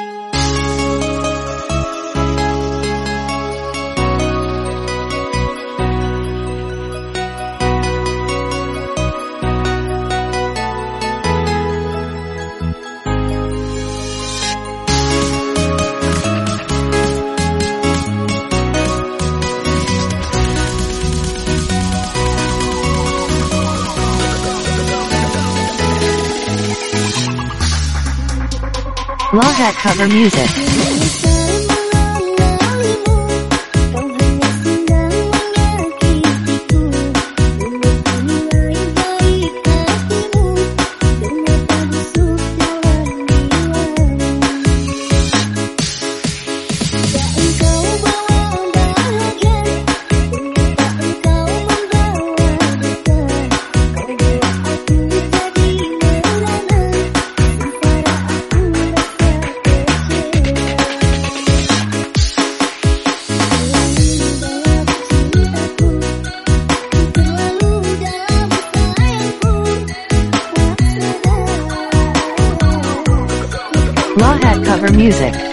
you Lawhat cover music. Lawhat cover music.